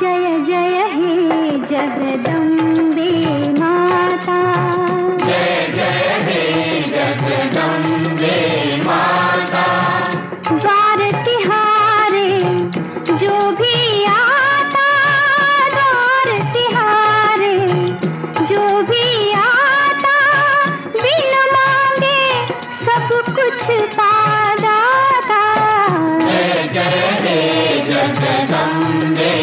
जय जय हे जगदम्बे माता। जय जय हे जगदम्बे माता द्वार तिहारे जो भी आता द्वार तिहारे जो भी आता, बिन मांगे सब कुछ पा जाता जय जय हे जगदम्बे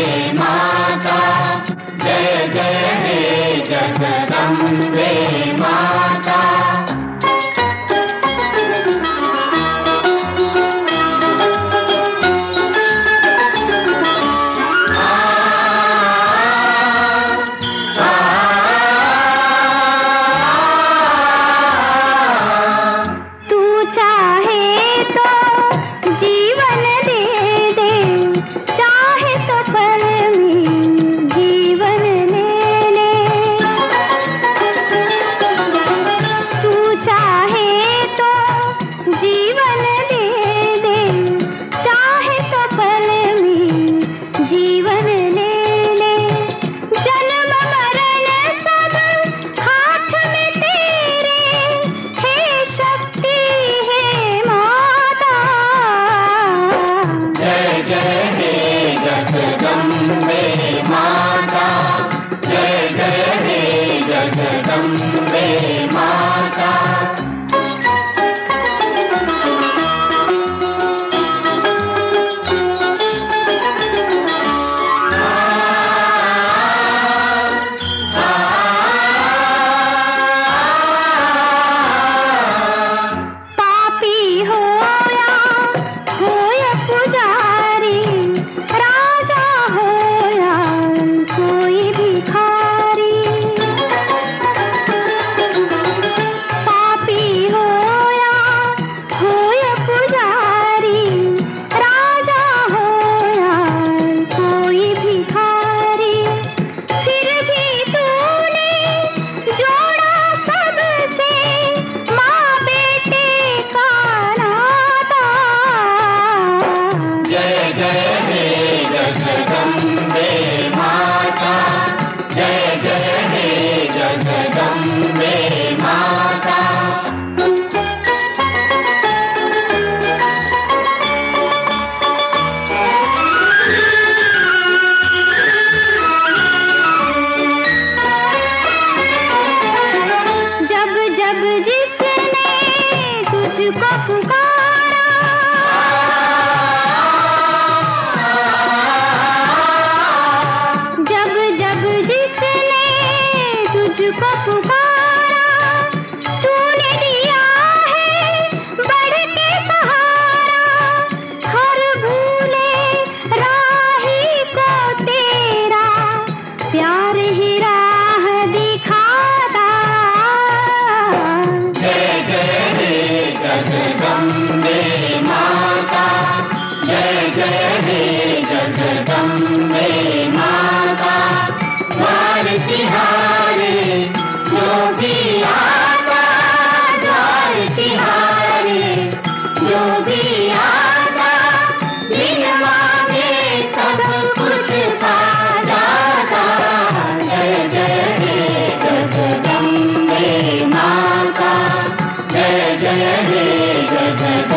जय जय हे जगदम्बे माता। जय जय हे जगदम्बे माता। जब जब जिसने तुझको the